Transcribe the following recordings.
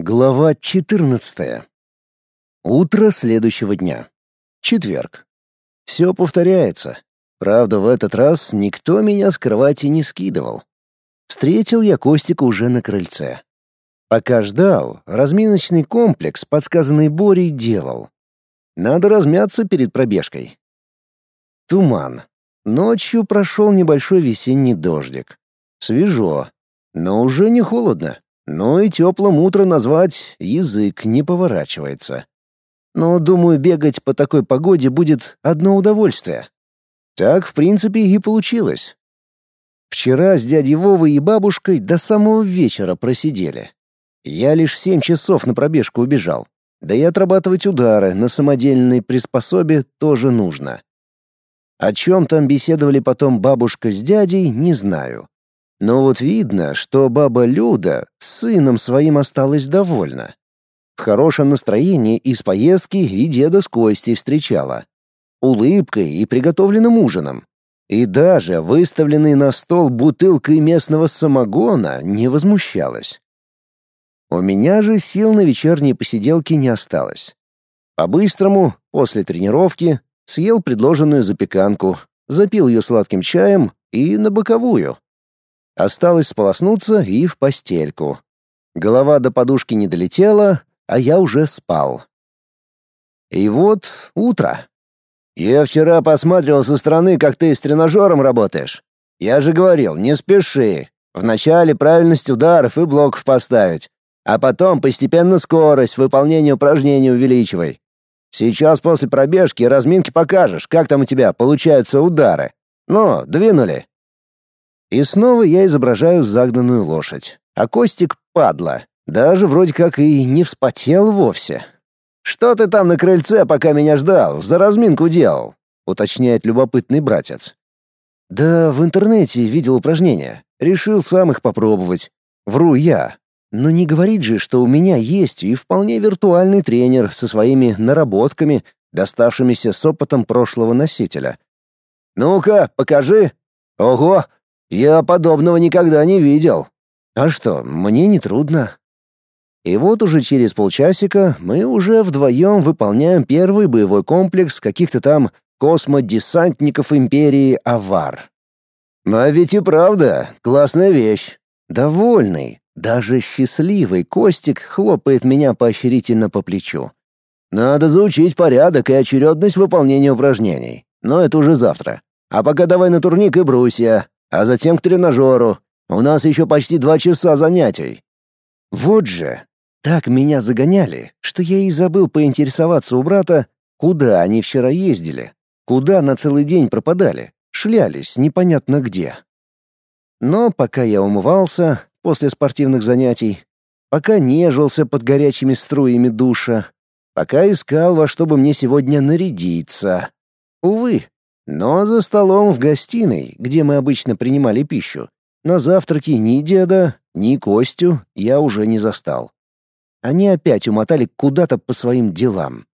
Глава 14. Утро следующего дня. Четверг. Все повторяется. Правда, в этот раз никто меня с кровати не скидывал. Встретил я Костика уже на крыльце. Пока ждал, разминочный комплекс, подсказанный Борей, делал. Надо размяться перед пробежкой. Туман. Ночью прошел небольшой весенний дождик. Свежо, но уже не холодно. Но и теплым утро назвать язык не поворачивается. Но, думаю, бегать по такой погоде будет одно удовольствие. Так, в принципе, и получилось. Вчера с дядей Вовой и бабушкой до самого вечера просидели. Я лишь в семь часов на пробежку убежал. Да и отрабатывать удары на самодельной приспособе тоже нужно. О чем там беседовали потом бабушка с дядей, не знаю. Но вот видно, что баба Люда с сыном своим осталась довольна. В хорошем настроении из поездки и деда с Костей встречала. Улыбкой и приготовленным ужином. И даже выставленной на стол бутылкой местного самогона не возмущалась. У меня же сил на вечерние посиделки не осталось. По-быстрому, после тренировки, съел предложенную запеканку, запил ее сладким чаем и на боковую. Осталось сполоснуться и в постельку. Голова до подушки не долетела, а я уже спал. И вот утро. Я вчера посмотрел со стороны, как ты с тренажером работаешь. Я же говорил, не спеши. Вначале правильность ударов и блоков поставить, а потом постепенно скорость выполнения упражнений увеличивай. Сейчас после пробежки и разминки покажешь, как там у тебя получаются удары. Ну, двинули. И снова я изображаю загнанную лошадь. А Костик — падла. Даже вроде как и не вспотел вовсе. «Что ты там на крыльце, пока меня ждал, за разминку делал?» — уточняет любопытный братец. «Да в интернете видел упражнения. Решил сам их попробовать. Вру я. Но не говорить же, что у меня есть и вполне виртуальный тренер со своими наработками, доставшимися с опытом прошлого носителя. «Ну-ка, покажи. Ого, я подобного никогда не видел. А что, мне не трудно. И вот уже через полчасика мы уже вдвоем выполняем первый боевой комплекс каких-то там космодесантников империи Авар. А ведь и правда, классная вещь. Довольный, даже счастливый Костик хлопает меня поощрительно по плечу. Надо заучить порядок и очередность выполнения упражнений. Но это уже завтра. А пока давай на турник и брусья а затем к тренажеру. У нас еще почти два часа занятий». Вот же, так меня загоняли, что я и забыл поинтересоваться у брата, куда они вчера ездили, куда на целый день пропадали, шлялись непонятно где. Но пока я умывался после спортивных занятий, пока нежился под горячими струями душа, пока искал, во что бы мне сегодня нарядиться. Увы, но за столом в гостиной, где мы обычно принимали пищу, на завтраке ни деда, ни Костю я уже не застал. Они опять умотали куда-то по своим делам.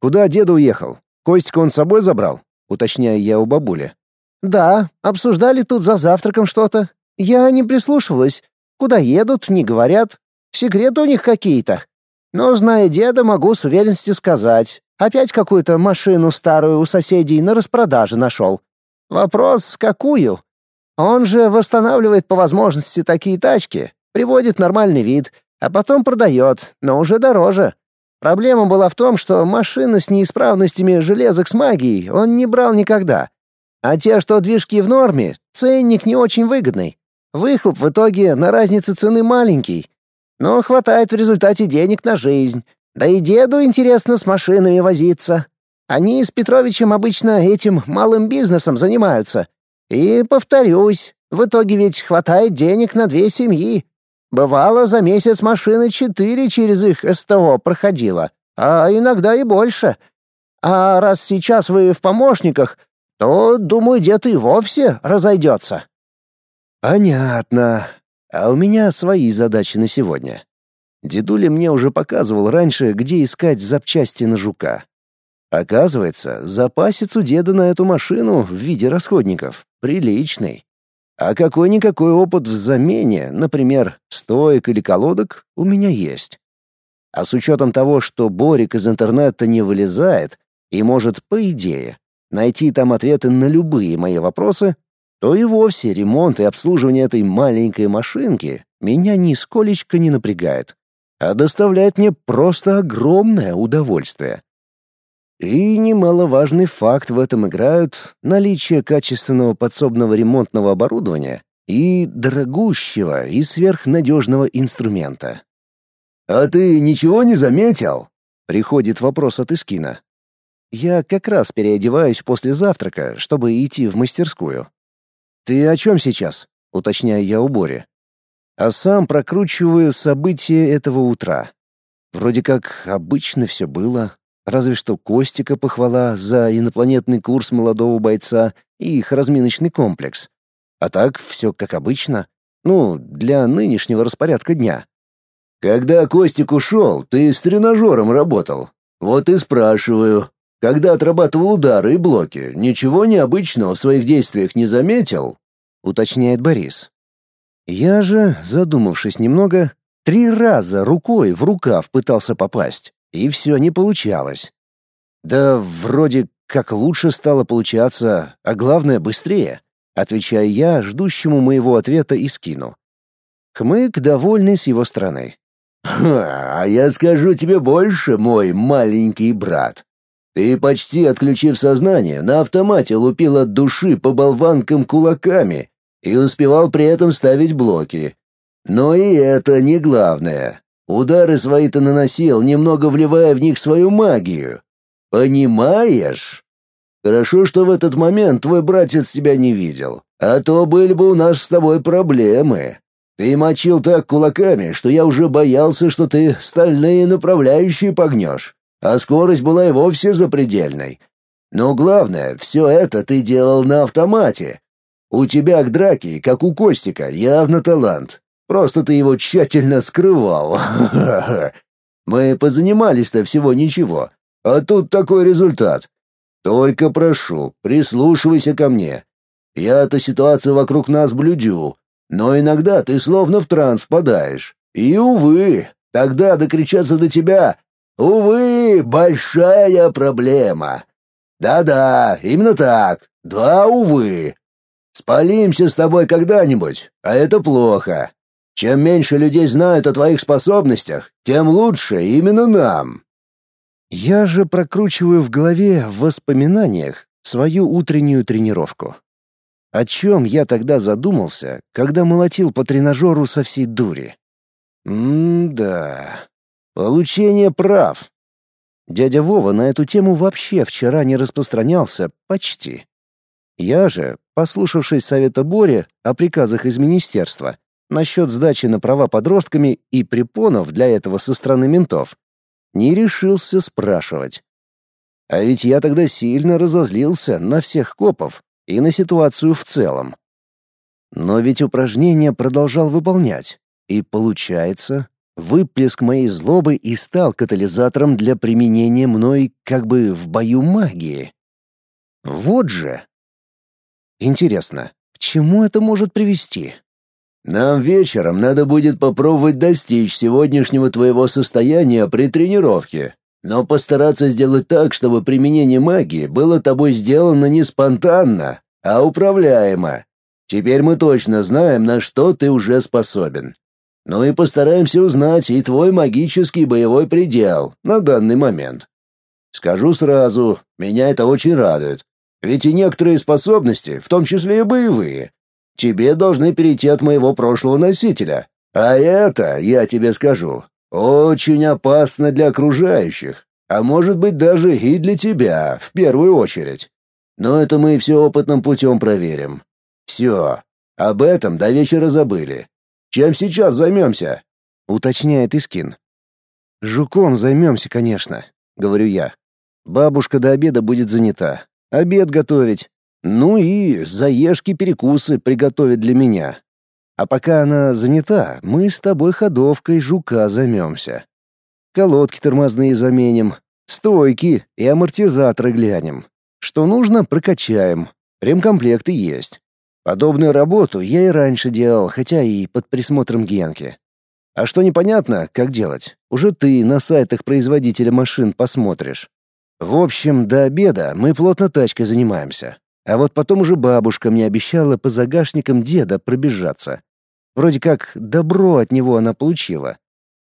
«Куда деда уехал? Костика он с собой забрал?» — уточняю я у бабули. «Да, обсуждали тут за завтраком что-то. Я не прислушивалась. Куда едут, не говорят. Секреты у них какие-то. Но, зная деда, могу с уверенностью сказать. Опять какую-то машину старую у соседей на распродаже нашел. Вопрос, какую? Он же восстанавливает по возможности такие тачки, приводит нормальный вид, а потом продает, но уже дороже. Проблема была в том, что машины с неисправностями железок с магией он не брал никогда. А те, что движки в норме, ценник не очень выгодный. Выхлоп в итоге на разнице цены маленький. Но хватает в результате денег на жизнь. Да и деду интересно с машинами возиться. Они с Петровичем обычно этим малым бизнесом занимаются. И, повторюсь, в итоге ведь хватает денег на две семьи. Бывало, за месяц машины четыре через их СТО проходило, а иногда и больше. А раз сейчас вы в помощниках, то, думаю, дед и вовсе разойдется». «Понятно. А у меня свои задачи на сегодня. Дедуля мне уже показывал раньше, где искать запчасти на жука. Оказывается, запасец у деда на эту машину в виде расходников приличный. А какой-никакой опыт в замене, например, стоек или колодок, у меня есть. А с учетом того, что Борик из интернета не вылезает и может, по идее, найти там ответы на любые мои вопросы, то и вовсе ремонт и обслуживание этой маленькой машинки меня нисколечко не напрягает, а доставляет мне просто огромное удовольствие. И немаловажный факт в этом играют наличие качественного подсобного ремонтного оборудования и дорогущего и сверхнадежного инструмента. «А ты ничего не заметил?» — приходит вопрос от Искина. Я как раз переодеваюсь после завтрака, чтобы идти в мастерскую. «Ты о чем сейчас?» — уточняю я у Бори. А сам прокручиваю события этого утра. Вроде как обычно все было, разве что Костика похвала за инопланетный курс молодого бойца и их разминочный комплекс. А так все как обычно. Ну, для нынешнего распорядка дня. Когда Костик ушел, ты с тренажером работал. Вот и спрашиваю, когда отрабатывал удары и блоки, ничего необычного в своих действиях не заметил?» — уточняет Борис. Я же, задумавшись немного, три раза рукой в рукав пытался попасть, и все не получалось. Да вроде как лучше стало получаться, а главное быстрее, отвечаю я ждущему моего ответа и скину. Хмык довольный с его стороны. «А я скажу тебе больше, мой маленький брат. Ты почти отключив сознание, на автомате лупил от души по болванкам кулаками и успевал при этом ставить блоки. Но и это не главное. Удары свои ты наносил, немного вливая в них свою магию. Понимаешь? Хорошо, что в этот момент твой братец тебя не видел, а то были бы у нас с тобой проблемы. Ты мочил так кулаками, что я уже боялся, что ты стальные направляющие погнешь а скорость была и вовсе запредельной. Но главное, все это ты делал на автомате. У тебя к драке, как у Костика, явно талант. Просто ты его тщательно скрывал. Мы позанимались-то всего ничего, а тут такой результат. Только прошу, прислушивайся ко мне. Я-то ситуацию вокруг нас блюдю, но иногда ты словно в транс впадаешь. И, увы, тогда докричаться до тебя Увы, большая проблема. Да-да, именно так. Два увы. Спалимся с тобой когда-нибудь, а это плохо. Чем меньше людей знают о твоих способностях, тем лучше именно нам. Я же прокручиваю в голове в воспоминаниях свою утреннюю тренировку. О чем я тогда задумался, когда молотил по тренажеру со всей дури? М-да. Получение прав. Дядя Вова на эту тему вообще вчера не распространялся, почти. Я же, послушавшись совета Бори о приказах из министерства насчет сдачи на права подростками и препонов для этого со стороны ментов, не решился спрашивать. А ведь я тогда сильно разозлился на всех копов и на ситуацию в целом. Но ведь упражнение продолжал выполнять, и получается, Выплеск моей злобы и стал катализатором для применения мной как бы в бою магии. Вот же. Интересно, к чему это может привести? Нам вечером надо будет попробовать достичь сегодняшнего твоего состояния при тренировке, но постараться сделать так, чтобы применение магии было тобой сделано не спонтанно, а управляемо. Теперь мы точно знаем, на что ты уже способен. Ну и постараемся узнать и твой магический боевой предел на данный момент. Скажу сразу, меня это очень радует. Ведь и некоторые способности, в том числе и боевые, тебе должны перейти от моего прошлого носителя. А это, я тебе скажу, очень опасно для окружающих, а может быть даже и для тебя в первую очередь. Но это мы все опытным путем проверим. Все, об этом до вечера забыли. Чем сейчас займемся?» — уточняет Искин. «Жуком займемся, конечно», — говорю я. «Бабушка до обеда будет занята. Обед готовить. Ну и заешки-перекусы приготовит для меня. А пока она занята, мы с тобой ходовкой жука займемся. Колодки тормозные заменим, стойки и амортизаторы глянем. Что нужно, прокачаем. Ремкомплекты есть. Подобную работу я и раньше делал, хотя и под присмотром Генки. А что непонятно, как делать, уже ты на сайтах производителя машин посмотришь. В общем, до обеда мы плотно тачкой занимаемся. А вот потом уже бабушка мне обещала по загашникам деда пробежаться. Вроде как добро от него она получила.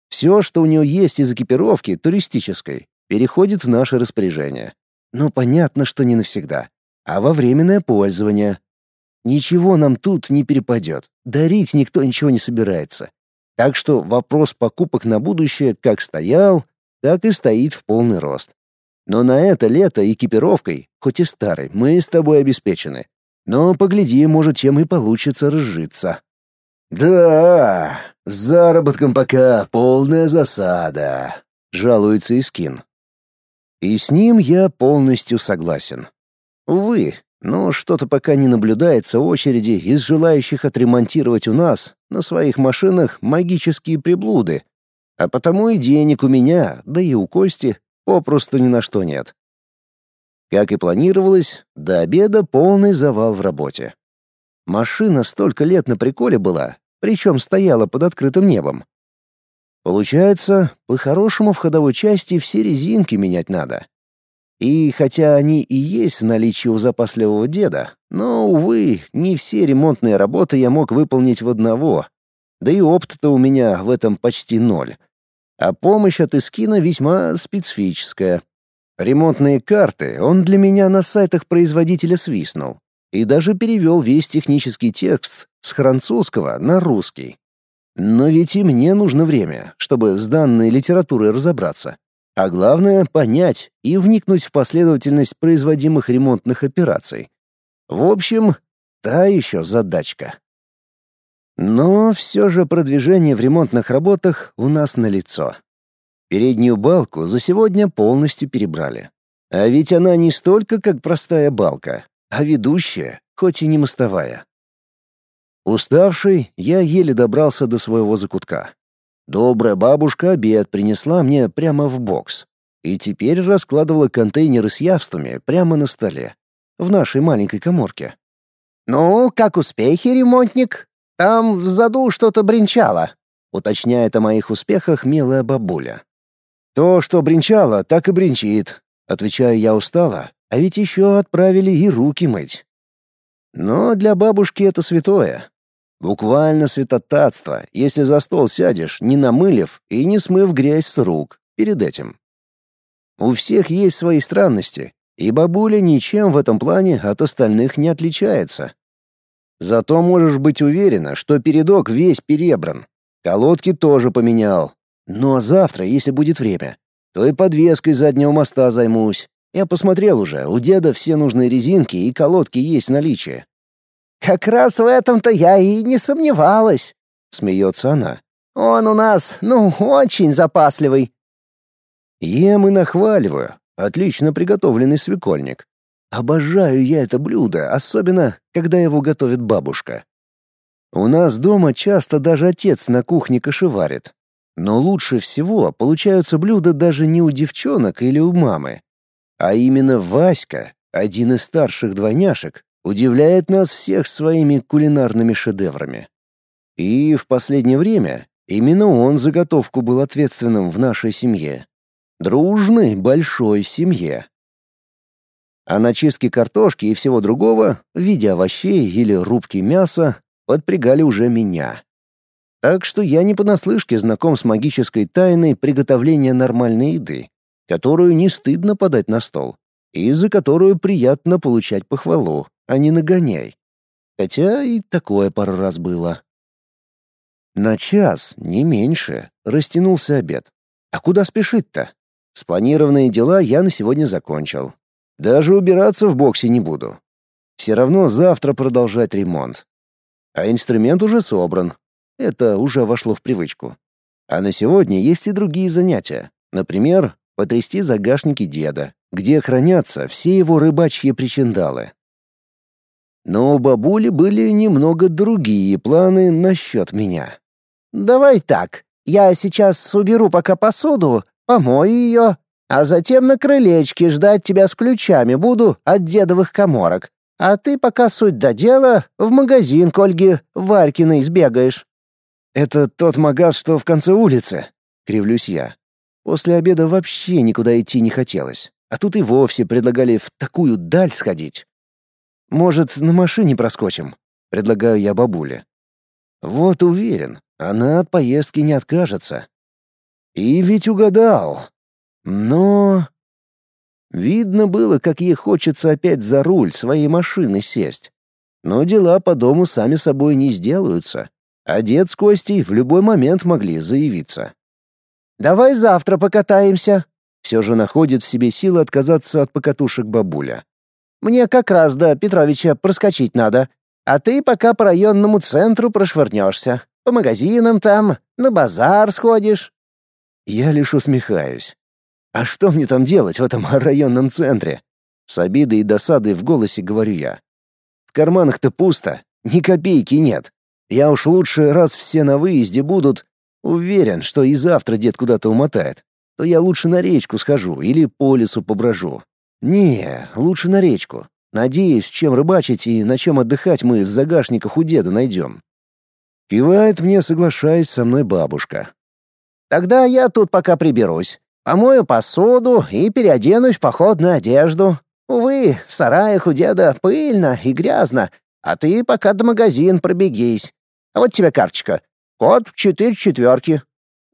Все, что у нее есть из экипировки туристической, переходит в наше распоряжение. Но понятно, что не навсегда, а во временное пользование. Ничего нам тут не перепадет, дарить никто ничего не собирается. Так что вопрос покупок на будущее как стоял, так и стоит в полный рост. Но на это лето экипировкой, хоть и старой, мы с тобой обеспечены. Но погляди, может, чем и получится разжиться. Да, с заработком пока полная засада, жалуется Искин. И с ним я полностью согласен. Увы, но что-то пока не наблюдается очереди из желающих отремонтировать у нас на своих машинах магические приблуды. А потому и денег у меня, да и у Кости, попросту ни на что нет. Как и планировалось, до обеда полный завал в работе. Машина столько лет на приколе была, причем стояла под открытым небом. Получается, по-хорошему в ходовой части все резинки менять надо. И хотя они и есть в наличии у запасливого деда, но, увы, не все ремонтные работы я мог выполнить в одного. Да и опыт-то у меня в этом почти ноль. А помощь от Искина весьма специфическая. Ремонтные карты он для меня на сайтах производителя свистнул. И даже перевел весь технический текст с французского на русский. Но ведь и мне нужно время, чтобы с данной литературой разобраться. А главное — понять и вникнуть в последовательность производимых ремонтных операций. В общем, та еще задачка. Но все же продвижение в ремонтных работах у нас налицо. Переднюю балку за сегодня полностью перебрали. А ведь она не столько как простая балка, а ведущая, хоть и не мостовая. Уставший, я еле добрался до своего закутка. Добрая бабушка обед принесла мне прямо в бокс. И теперь раскладывала контейнеры с явствами прямо на столе, в нашей маленькой коморке. «Ну, как успехи, ремонтник? Там в заду что-то бренчало», — уточняет о моих успехах милая бабуля. «То, что бренчало, так и бренчит», — отвечаю я устало, а ведь еще отправили и руки мыть. Но для бабушки это святое. Буквально святотатство, если за стол сядешь, не намылив и не смыв грязь с рук перед этим. У всех есть свои странности, и бабуля ничем в этом плане от остальных не отличается. Зато можешь быть уверена, что передок весь перебран. Колодки тоже поменял. Ну а завтра, если будет время, то и подвеской заднего моста займусь. Я посмотрел уже, у деда все нужные резинки и колодки есть в наличии. «Как раз в этом-то я и не сомневалась», — смеется она. «Он у нас, ну, очень запасливый». Ем и нахваливаю. Отлично приготовленный свекольник. Обожаю я это блюдо, особенно, когда его готовит бабушка. У нас дома часто даже отец на кухне кошеварит. Но лучше всего получаются блюда даже не у девчонок или у мамы, а именно Васька, один из старших двойняшек, удивляет нас всех своими кулинарными шедеврами. И в последнее время именно он заготовку был ответственным в нашей семье. Дружной большой семье. А на чистке картошки и всего другого, в виде овощей или рубки мяса, подпрягали уже меня. Так что я не понаслышке знаком с магической тайной приготовления нормальной еды, которую не стыдно подать на стол, и за которую приятно получать похвалу, а не нагоняй. Хотя и такое пару раз было. На час, не меньше, растянулся обед. А куда спешить-то? Спланированные дела я на сегодня закончил. Даже убираться в боксе не буду. Все равно завтра продолжать ремонт. А инструмент уже собран. Это уже вошло в привычку. А на сегодня есть и другие занятия. Например, потрясти загашники деда, где хранятся все его рыбачьи причиндалы. Но у бабули были немного другие планы насчет меня. «Давай так, я сейчас уберу пока посуду, помою ее, а затем на крылечке ждать тебя с ключами буду от дедовых коморок. А ты пока суть до дела в магазин к Ольге Варькиной сбегаешь». «Это тот магаз, что в конце улицы», — кривлюсь я. После обеда вообще никуда идти не хотелось, а тут и вовсе предлагали в такую даль сходить. «Может, на машине проскочим?» — предлагаю я бабуле. Вот уверен, она от поездки не откажется. И ведь угадал. Но... Видно было, как ей хочется опять за руль своей машины сесть. Но дела по дому сами собой не сделаются, а дед с Костей в любой момент могли заявиться. «Давай завтра покатаемся», — все же находит в себе силы отказаться от покатушек бабуля. «Мне как раз до Петровича проскочить надо, а ты пока по районному центру прошвырнешься, по магазинам там, на базар сходишь». Я лишь усмехаюсь. А что мне там делать в этом районном центре? С обидой и досадой в голосе говорю я. В карманах-то пусто, ни копейки нет. Я уж лучше, раз все на выезде будут, уверен, что и завтра дед куда-то умотает, то я лучше на речку схожу или по лесу поброжу. Не, лучше на речку. Надеюсь, чем рыбачить и на чем отдыхать мы в загашниках у деда найдем. Кивает мне, соглашаясь со мной бабушка. Тогда я тут пока приберусь. Помою посуду и переоденусь в походную одежду. Увы, в сараях у деда пыльно и грязно, а ты пока до магазин пробегись. А вот тебе карточка. Код в четыре четверки.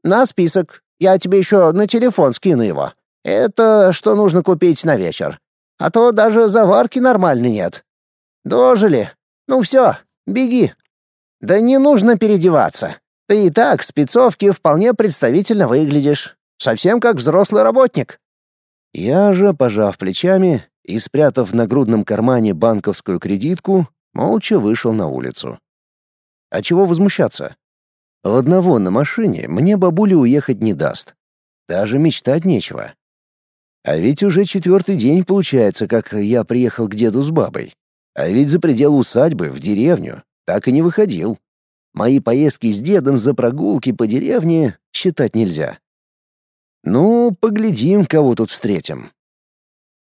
На список. Я тебе еще на телефон скину его. Это что нужно купить на вечер. А то даже заварки нормальной нет. Дожили. Ну все, беги. Да не нужно переодеваться. Ты и так в спецовке вполне представительно выглядишь. Совсем как взрослый работник». Я же, пожав плечами и спрятав в нагрудном кармане банковскую кредитку, молча вышел на улицу. А чего возмущаться? В одного на машине мне бабуля уехать не даст. Даже мечтать нечего. А ведь уже четвертый день получается, как я приехал к деду с бабой. А ведь за пределы усадьбы, в деревню, так и не выходил. Мои поездки с дедом за прогулки по деревне считать нельзя. Ну, поглядим, кого тут встретим.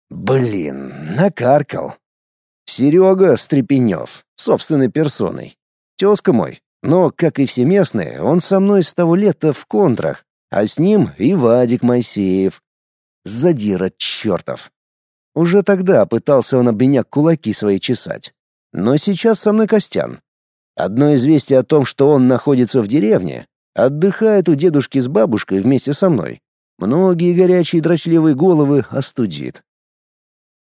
Блин, накаркал. Серега Стрепенев, собственной персоной. Тезка мой, но, как и все местные, он со мной с того лета в контрах, а с ним и Вадик Моисеев. Задира чертов. Уже тогда пытался он об меня кулаки свои чесать. Но сейчас со мной Костян. Одно известие о том, что он находится в деревне, отдыхает у дедушки с бабушкой вместе со мной, многие горячие дрочливые головы остудит.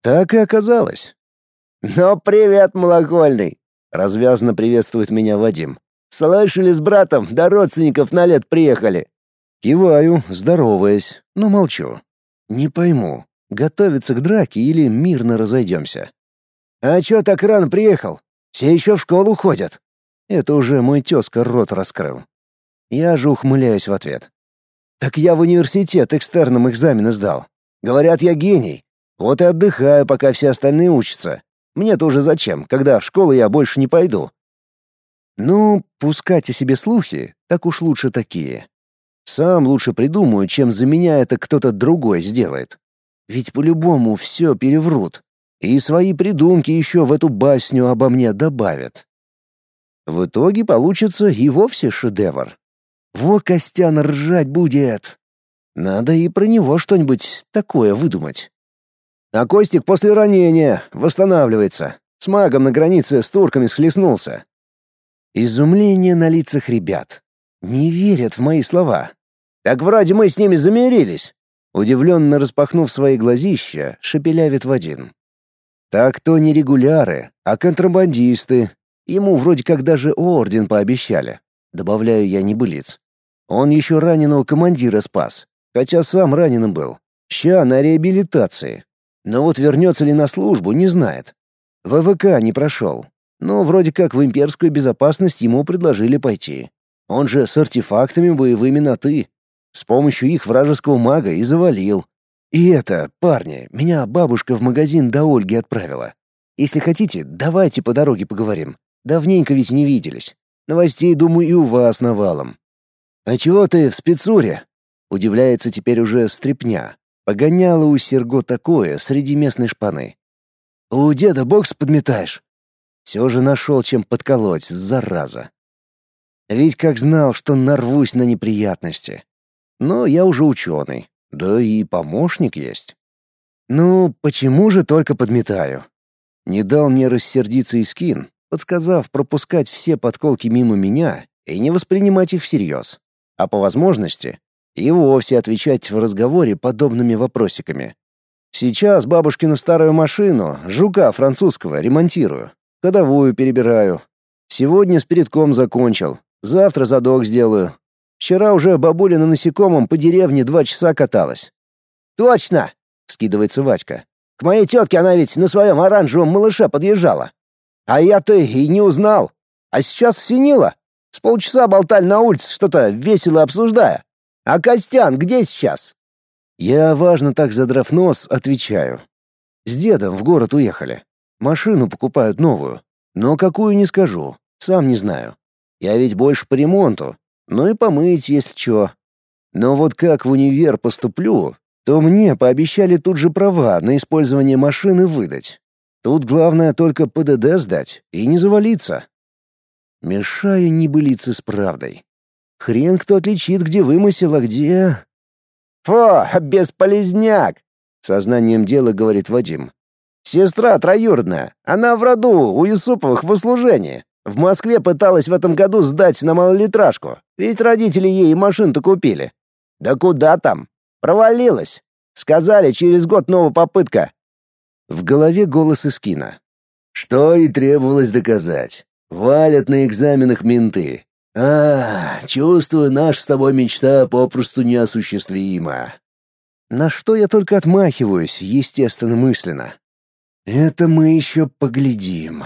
Так и оказалось. «Ну, привет, малокольный!» — развязно приветствует меня Вадим. «Слышали, с братом до родственников на лет приехали?» Киваю, здороваясь, но молчу. Не пойму, готовиться к драке или мирно разойдемся. «А чё так рано приехал? Все еще в школу ходят». Это уже мой тезка рот раскрыл. Я же ухмыляюсь в ответ. Так я в университет экстерном экзамены сдал. Говорят, я гений. Вот и отдыхаю, пока все остальные учатся. Мне-то уже зачем, когда в школу я больше не пойду. Ну, пускать о себе слухи, так уж лучше такие. Сам лучше придумаю, чем за меня это кто-то другой сделает. Ведь по-любому все переврут. И свои придумки еще в эту басню обо мне добавят. В итоге получится и вовсе шедевр. Во Костян ржать будет. Надо и про него что-нибудь такое выдумать. А Костик после ранения восстанавливается. С магом на границе с турками схлестнулся. Изумление на лицах ребят. Не верят в мои слова. Так вроде мы с ними замирились. Удивленно распахнув свои глазища, шепелявит Вадим. Так то не регуляры, а контрабандисты. Ему вроде как даже орден пообещали. Добавляю я небылиц. Он еще раненого командира спас, хотя сам раненым был. Ща на реабилитации. Но вот вернется ли на службу, не знает. ВВК не прошел. Но вроде как в имперскую безопасность ему предложили пойти. Он же с артефактами боевыми на «ты». С помощью их вражеского мага и завалил. И это, парни, меня бабушка в магазин до Ольги отправила. Если хотите, давайте по дороге поговорим. Давненько ведь не виделись. Новостей, думаю, и у вас навалом. «А чего ты в спецуре?» — удивляется теперь уже Стрепня. Погоняло у Серго такое среди местной шпаны. «У деда бокс подметаешь?» Все же нашел, чем подколоть, зараза. Ведь как знал, что нарвусь на неприятности. Но я уже ученый, да и помощник есть. Ну, почему же только подметаю? Не дал мне рассердиться и скин, подсказав пропускать все подколки мимо меня и не воспринимать их всерьез, а по возможности и вовсе отвечать в разговоре подобными вопросиками. Сейчас бабушкину старую машину, жука французского, ремонтирую, ходовую перебираю. Сегодня с передком закончил, завтра задок сделаю. Вчера уже бабуля на насекомом по деревне два часа каталась. «Точно!» — скидывается Вадька. «К моей тетке она ведь на своем оранжевом малыше подъезжала. А я-то и не узнал. А сейчас синила. С полчаса болтали на улице, что-то весело обсуждая. А Костян где сейчас?» Я, важно так задрав нос, отвечаю. С дедом в город уехали. Машину покупают новую. Но какую не скажу, сам не знаю. Я ведь больше по ремонту, ну и помыть, если чё. Но вот как в универ поступлю, то мне пообещали тут же права на использование машины выдать. Тут главное только ПДД сдать и не завалиться. Мешаю небылице с правдой. Хрен кто отличит, где вымысел, а где... «Фу, бесполезняк!» — сознанием дела говорит Вадим. «Сестра троюродная, она в роду у Юсуповых в услужении. В Москве пыталась в этом году сдать на малолитражку, ведь родители ей машин-то купили. Да куда там? Провалилась. Сказали, через год новая попытка. В голове голос из кино. Что и требовалось доказать. Валят на экзаменах менты. А, чувствую, наша с тобой мечта попросту неосуществима. На что я только отмахиваюсь, естественно, мысленно. Это мы еще поглядим.